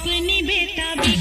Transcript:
अपनी बेटा भी